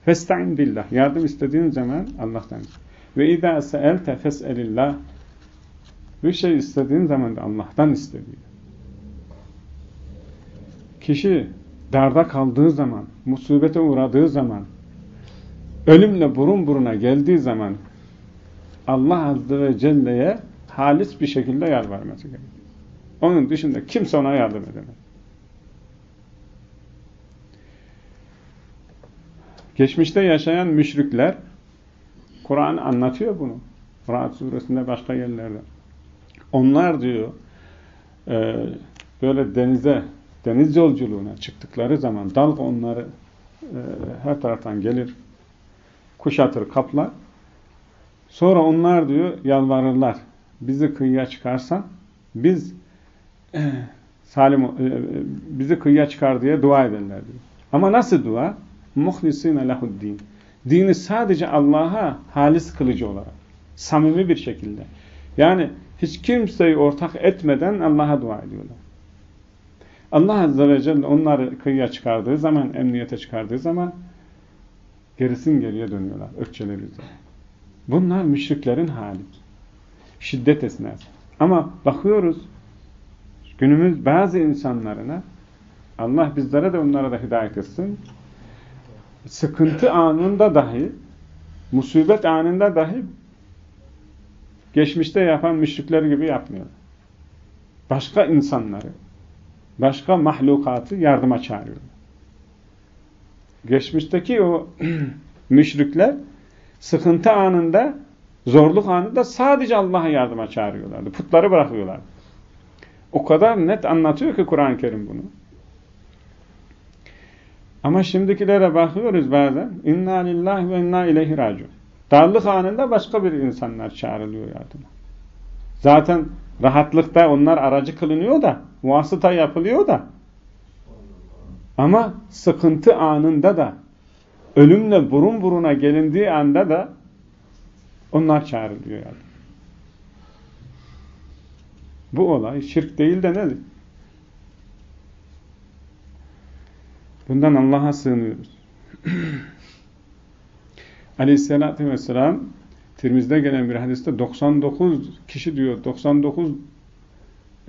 festa'in billah. Yardım istediğin zaman Allah'tan. Ve izâ se'elte fes'elillah. Bir şey istediğin zaman da Allah'tan istediği. Kişi darda kaldığı zaman, musibete uğradığı zaman, ölümle burun buruna geldiği zaman Allah Azze ve Celle'ye halis bir şekilde yalvarması gerekiyor. Onun dışında kimse ona yardım edemez. Geçmişte yaşayan müşrikler Kur'an anlatıyor bunu. Rahat suresinde başka yerlerde. Onlar diyor e, böyle denize deniz yolculuğuna çıktıkları zaman dalga onları e, her taraftan gelir kuşatır, kaplar. Sonra onlar diyor yalvarırlar. Bizi kıyıya çıkarsan biz e, salim e, bizi kıyıya çıkar diye dua ederler diyor. Ama nasıl dua? Muhlisine lehuddin. Dini sadece Allah'a halis kılıcı olarak. Samimi bir şekilde. Yani hiç kimseyi ortak etmeden Allah'a dua ediyorlar. Allah Azze ve Celle onları kıyıya çıkardığı zaman, emniyete çıkardığı zaman gerisin geriye dönüyorlar. Ökçeleri üzere. Bunlar müşriklerin hali. Şiddet esnası. Ama bakıyoruz günümüz bazı insanlarına Allah bizlere de onlara da hidayet etsin. Sıkıntı anında dahi musibet anında dahi geçmişte yapan müşrikler gibi yapmıyor. Başka insanları, başka mahlukatı yardıma çağırıyor. Geçmişteki o müşrikler sıkıntı anında, zorluk anında sadece Allah'a yardıma çağırıyorlardı. Putları bırakıyorlar. O kadar net anlatıyor ki Kur'an-ı Kerim bunu. Ama şimdikilere bakıyoruz bazen. İnna lillahi ve inna ileyhi raciun. Darlık anında başka bir insanlar çağrılıyor yardıma. Zaten rahatlıkta onlar aracı kılınıyor da, vasıta yapılıyor da. Ama sıkıntı anında da ölümle burun buruna gelindiği anda da onlar çağrılıyor yani. Bu olay şirk değil de nedir? Bundan Allah'a sığınıyoruz. Aleyhisselatü Vesselam Tirmiz'de gelen bir hadiste 99 kişi diyor 99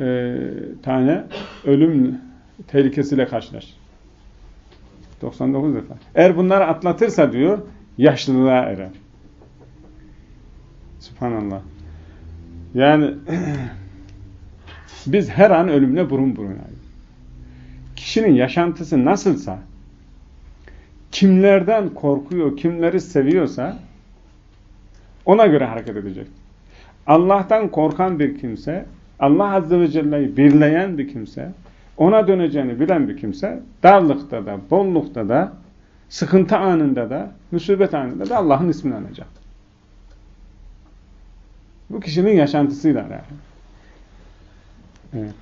e, tane ölüm tehlikesiyle karşılaşır. 99 defa. Eğer bunları atlatırsa diyor, yaşlılığa erer. Subhanallah. Yani biz her an ölümle burun burunayız. Kişinin yaşantısı nasılsa, kimlerden korkuyor, kimleri seviyorsa, ona göre hareket edecek. Allah'tan korkan bir kimse, Allah Azze ve Celle'yi birleyen bir kimse, ona döneceğini bilen bir kimse darlıkta da, bollukta da, sıkıntı anında da, musibet anında da Allah'ın ismini anacak. Bu kişinin yaşantısıyla alakalı. Evet.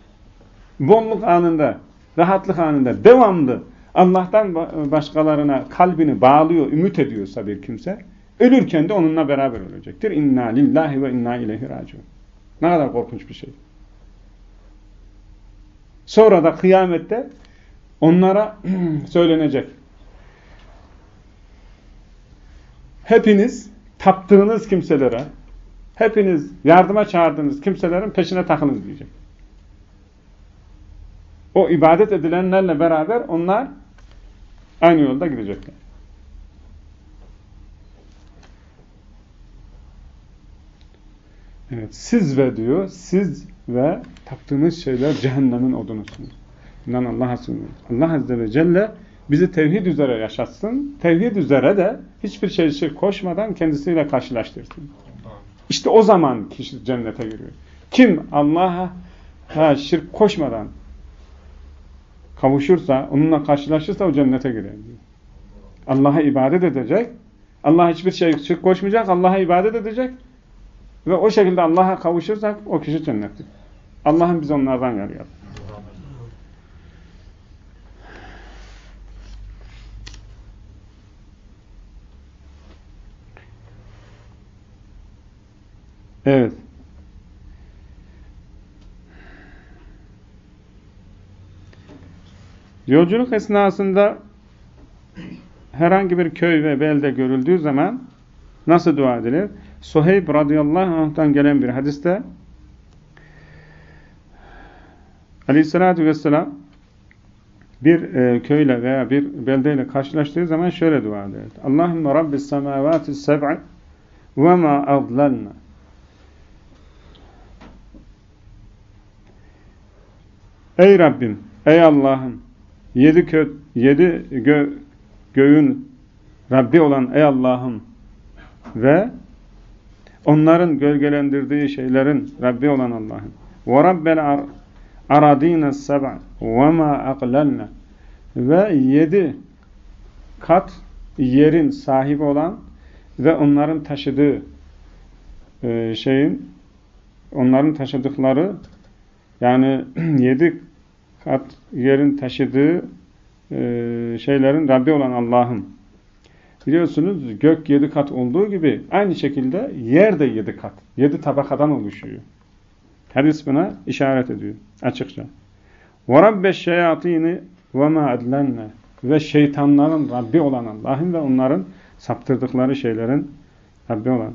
Bolluk anında, rahatlık anında devamlı Allah'tan başkalarına kalbini bağlıyor, ümit ediyorsa bir kimse, Ölürken de onunla beraber ölecektir. İnna lillahi ve inna ileyhi raciun. Ne kadar korkunç bir şey. Sonra da kıyamette onlara söylenecek. Hepiniz taptığınız kimselere, hepiniz yardıma çağırdığınız kimselerin peşine takılın diyecek. O ibadet edilenlerle beraber onlar aynı yolda gidecekler. Evet, siz ve diyor, siz ve taptığınız şeyler cehennemin odunusunuz. Bundan Allah'a sığınıyoruz. Allah Azze ve Celle bizi tevhid üzere yaşatsın. Tevhid üzere de hiçbir şey şirk koşmadan kendisiyle karşılaştırsın. İşte o zaman kişi cennete giriyor. Kim Allah'a şirk koşmadan kavuşursa, onunla karşılaşırsa o cennete girer diyor. Allah'a ibadet edecek. Allah hiçbir şey şirk koşmayacak. Allah'a ibadet edecek. Ve o şekilde Allah'a kavuşursak o kişi cennettir. Allah'ın biz onlardan yarıyor. Evet. Yolculuk esnasında herhangi bir köy ve belde görüldüğü zaman nasıl dua edilir? Suheyb radıyallahu anh'tan gelen bir hadiste aleyhissalatü vesselam bir e, köyle veya bir beldeyle karşılaştığı zaman şöyle dua eder. Allahümme Rabbis semavati seb'i ve ma adlalna. Ey Rabbim, ey Allah'ım, yedi, kö yedi gö göğün Rabbi olan ey Allah'ım ve onların gölgelendirdiği şeylerin Rabbi olan Allah'ım. Ve Rabbel aradîne seb'a ve ma aqlalna ve yedi kat yerin sahibi olan ve onların taşıdığı e, şeyin onların taşıdıkları yani yedi kat yerin taşıdığı e, şeylerin Rabbi olan Allah'ım. Biliyorsunuz gök yedi kat olduğu gibi aynı şekilde yer de yedi kat. Yedi tabakadan oluşuyor. Hadis buna işaret ediyor açıkça. وَرَبَّ الشَّيَاطِينِ وَمَا أَدْلَنَّ Ve şeytanların Rabbi olan Allah'ın ve onların saptırdıkları şeylerin Rabbi olan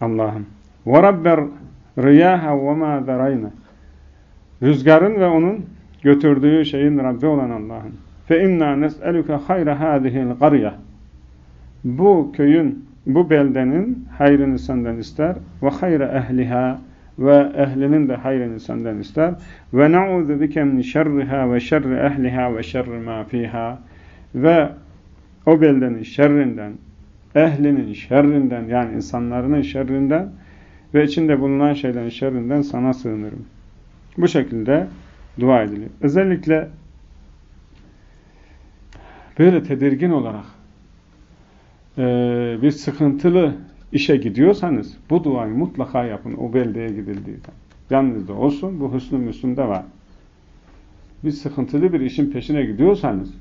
Allah'ın. وَرَبَّ الرِّيَاهَ وَمَا ذَرَيْنَ Rüzgarın ve onun götürdüğü şeyin Rabbi olan Allah'ın. Fe inna nes'eluke hayra hadihil qarya. Bu köyün, bu beldenin hayrını senden ister ve hayra ehliha ve ehlinin de hayrını senden ister. Ve na'udhu bike min şerriha ve şerri ehliha ve şerri ma fiha. Ve o beldenin şerrinden, ehlinin şerrinden yani insanların şerrinden ve içinde bulunan şeylerin şerrinden sana sığınırım. Bu şekilde dua ediliyor. Özellikle böyle tedirgin olarak e, bir sıkıntılı işe gidiyorsanız bu duayı mutlaka yapın o beldeye gidildiği zaman. Yanınızda olsun. Bu hüsnü müslümde var. Bir sıkıntılı bir işin peşine gidiyorsanız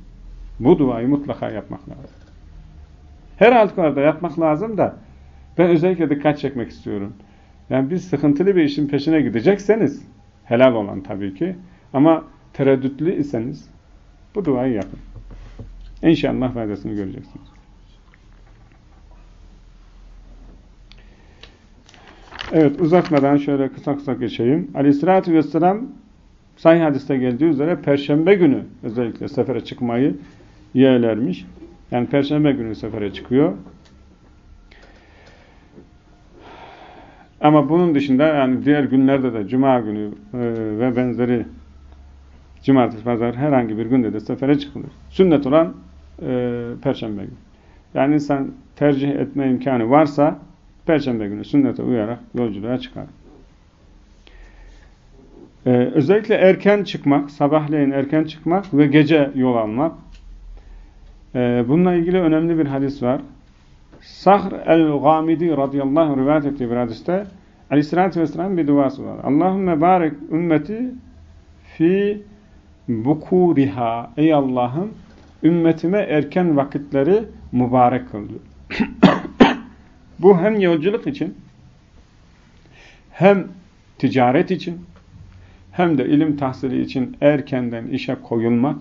bu duayı mutlaka yapmak lazım. Her halükarda yapmak lazım da ben özellikle dikkat çekmek istiyorum. Yani bir sıkıntılı bir işin peşine gidecekseniz helal olan tabii ki ama tereddütlü iseniz bu duayı yapın. İnşallah faydasını göreceksiniz. Evet uzatmadan şöyle kısa kısa geçeyim. Aleyhissalatü vesselam sahih hadiste geldiği üzere perşembe günü özellikle sefere çıkmayı yeğlermiş. Yani perşembe günü sefere çıkıyor. Ama bunun dışında yani diğer günlerde de cuma günü e, ve benzeri cumartesi, pazar herhangi bir günde de sefere çıkılır. Sünnet olan e, perşembe günü. Yani insan tercih etme imkanı varsa Perşembe günü sünnete uyarak yolculuğa çıkar. Ee, özellikle erken çıkmak, sabahleyin erken çıkmak ve gece yol almak. Ee, bununla ilgili önemli bir hadis var. Sahr el-Gamidi radıyallahu anh rivayet ettiği bir hadiste aleyhissalatü vesselam bir duası var. Allahümme barek ümmeti fi bukuriha. Ey Allah'ım ümmetime erken vakitleri mübarek kıl Bu hem yolculuk için hem ticaret için hem de ilim tahsili için erkenden işe koyulmak,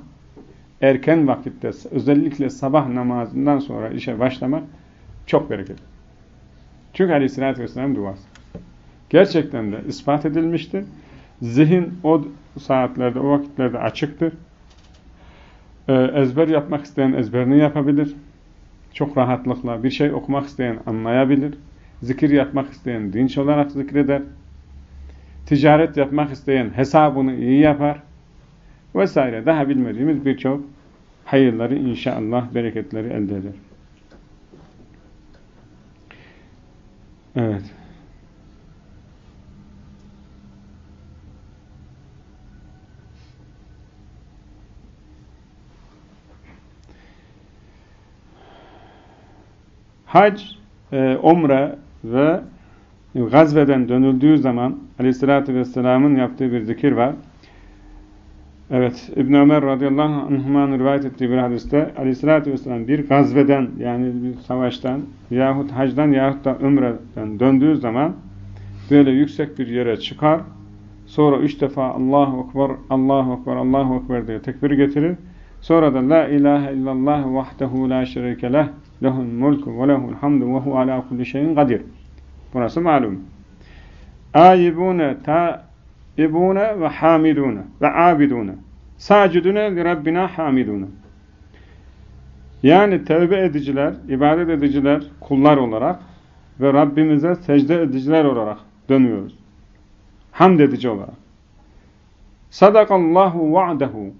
erken vakitte özellikle sabah namazından sonra işe başlamak çok bereketli. Çünkü aleyhissalatü vesselam duası. Gerçekten de ispat edilmiştir. Zihin o saatlerde, o vakitlerde açıktır. Ee, ezber yapmak isteyen ezberini yapabilir. Çok rahatlıkla bir şey okumak isteyen anlayabilir. Zikir yapmak isteyen dinç olarak zikreder. Ticaret yapmak isteyen hesabını iyi yapar. Vesaire. Daha bilmediğimiz birçok hayırları inşallah bereketleri elde eder. Evet. Hac, e, umre ve gazveden dönüldüğü zaman aleyhissalatü vesselamın yaptığı bir zikir var. Evet, İbn Ömer radıyallahu anh'ın rivayet ettiği bir hadiste aleyhissalatü vesselam bir gazveden yani bir savaştan yahut hacdan yahut da umreden döndüğü zaman böyle yüksek bir yere çıkar. Sonra üç defa Allahu Ekber, Allahu Ekber, Allahu Ekber diye tekbir getirir. Sonra da La ilahe illallah vahdehu la şerike leh lehul mulku ve lehul hamdu ve hu ala kulli şeyin kadir. Burası malum. Ayibune taibune ve hamidune ve abidune. Sacidune li Rabbina hamidune. Yani tevbe ediciler, ibadet ediciler, kullar olarak ve Rabbimize secde ediciler olarak dönüyoruz. Hamd edici olarak. Sadakallahu va'dehu.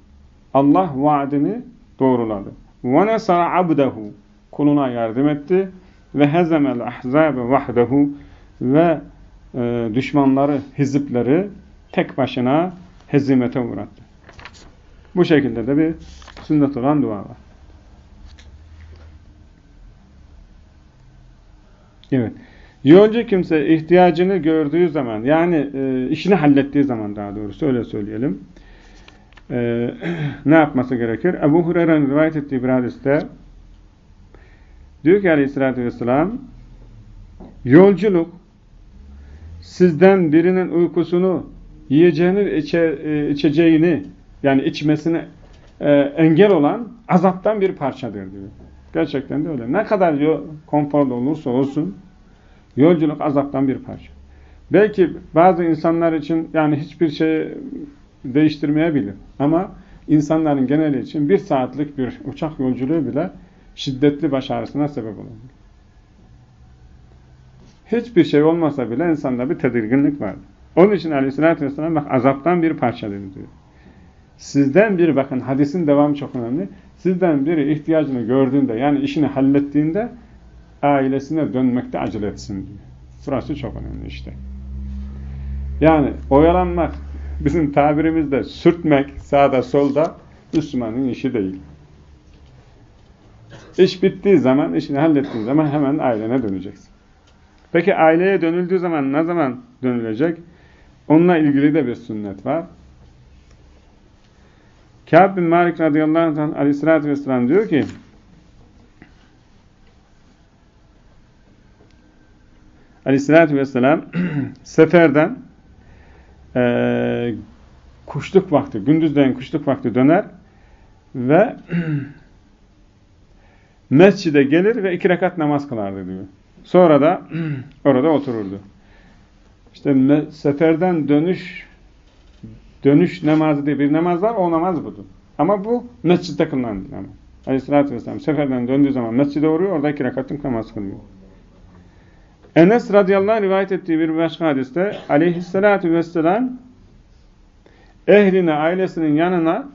Allah vaadini doğruladı. Ve nesara abdehu. Kuluna yardım etti. Ve hezemel ahzabe vahdehu. Ve e, düşmanları, hizipleri tek başına hezimete uğrattı. Bu şekilde de bir sünnet olan dua var. Evet. Yolcu kimse ihtiyacını gördüğü zaman yani e, işini hallettiği zaman daha doğrusu öyle söyleyelim. E, ne yapması gerekir? Ebu Hureyre'nin rivayet ettiği bir hadiste diyor ki aleyhissalatü vesselam yolculuk sizden birinin uykusunu yiyeceğini, içe, e, içeceğini yani içmesine e, engel olan azaptan bir parçadır diyor. Gerçekten de öyle. Ne kadar konforlu olursa olsun Yolculuk azaptan bir parça. Belki bazı insanlar için yani hiçbir şey değiştirmeyebilir. Ama insanların geneli için bir saatlik bir uçak yolculuğu bile şiddetli baş ağrısına sebep olabilir. Hiçbir şey olmasa bile insanda bir tedirginlik var. Onun için aleyhissalatü vesselam bak azaptan bir parçadır diyor. Sizden biri bakın hadisin devamı çok önemli. Sizden biri ihtiyacını gördüğünde yani işini hallettiğinde ailesine dönmekte acele etsin diyor. Burası çok önemli işte. Yani oyalanmak, bizim tabirimizde sürtmek sağda solda Müslümanın işi değil. İş bittiği zaman, işini hallettiğin zaman hemen ailene döneceksin. Peki aileye dönüldüğü zaman ne zaman dönülecek? Onunla ilgili de bir sünnet var. Kâb bin Malik radıyallahu anh aleyhissalatü vesselam diyor ki aleyhissalatü vesselam seferden e, kuşluk vakti, gündüzden kuşluk vakti döner ve mescide gelir ve iki rekat namaz kılardı diyor. Sonra da orada otururdu. İşte seferden dönüş dönüş namazı diye bir namaz var, o namaz budur. Ama bu mescitte kılınan namaz. Aleyhissalatü vesselam seferden döndüğü zaman mescide uğruyor, orada iki rekatın namaz kılıyor. Enes radıyallahu anh rivayet ettiği bir başka hadiste aleyhissalatü vesselam ehline, ailesinin yanına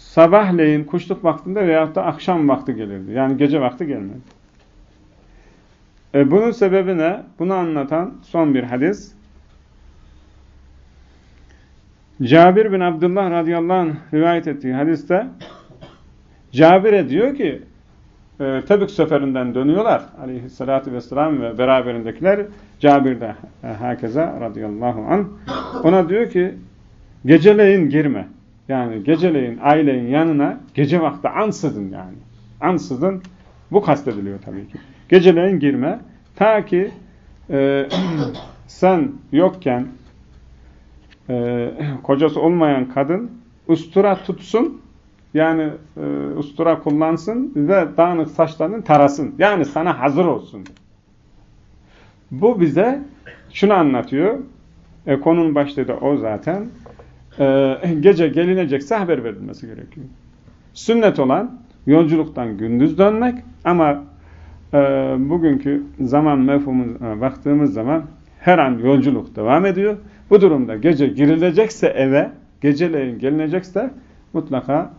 sabahleyin kuşluk vaktinde veyahut da akşam vakti gelirdi. Yani gece vakti gelmedi. E bunun sebebi ne? Bunu anlatan son bir hadis. Cabir bin Abdullah radıyallahu anh rivayet ettiği hadiste Cabir'e diyor ki e, Tebük seferinden dönüyorlar. Aleyhissalatü vesselam ve beraberindekiler Cabir de e, herkese radıyallahu anh. Ona diyor ki geceleyin girme. Yani geceleyin ailenin yanına gece vakti ansızın yani. Ansızın bu kastediliyor tabii ki. Geceleyin girme. Ta ki e, sen yokken e, kocası olmayan kadın ustura tutsun yani e, ustura kullansın ve dağınık saçlarını tarasın. Yani sana hazır olsun. Bu bize şunu anlatıyor. E, konunun başlığı da o zaten. E, gece gelinecekse haber verilmesi gerekiyor. Sünnet olan yolculuktan gündüz dönmek ama e, bugünkü zaman mefhumuna baktığımız zaman her an yolculuk devam ediyor. Bu durumda gece girilecekse eve, geceleyin gelinecekse mutlaka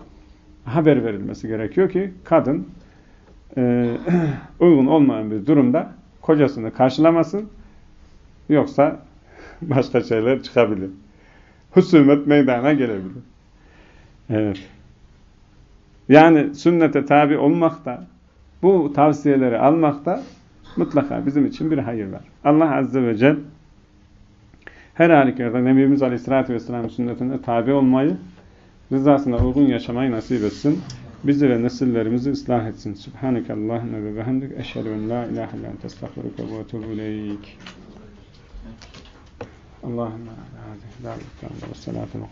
haber verilmesi gerekiyor ki kadın e, uygun olmayan bir durumda kocasını karşılamasın yoksa başka şeyler çıkabilir. Husumet meydana gelebilir. Evet. Yani sünnete tabi olmakta, bu tavsiyeleri almakta mutlaka bizim için bir hayır var. Allah Azze ve Celle her halükarda Nebimiz Aleyhisselatü Vesselam sünnetine tabi olmayı, rızasına uygun yaşamayı nasip etsin. Bizi ve nesillerimizi ıslah etsin. Subhaneke Allahümme ve behamdik. Eşhedü en la ilahe illan testağfiruke ve etubu ileyk. Allahümme ala hadi. La ilahe illan ve salatu ve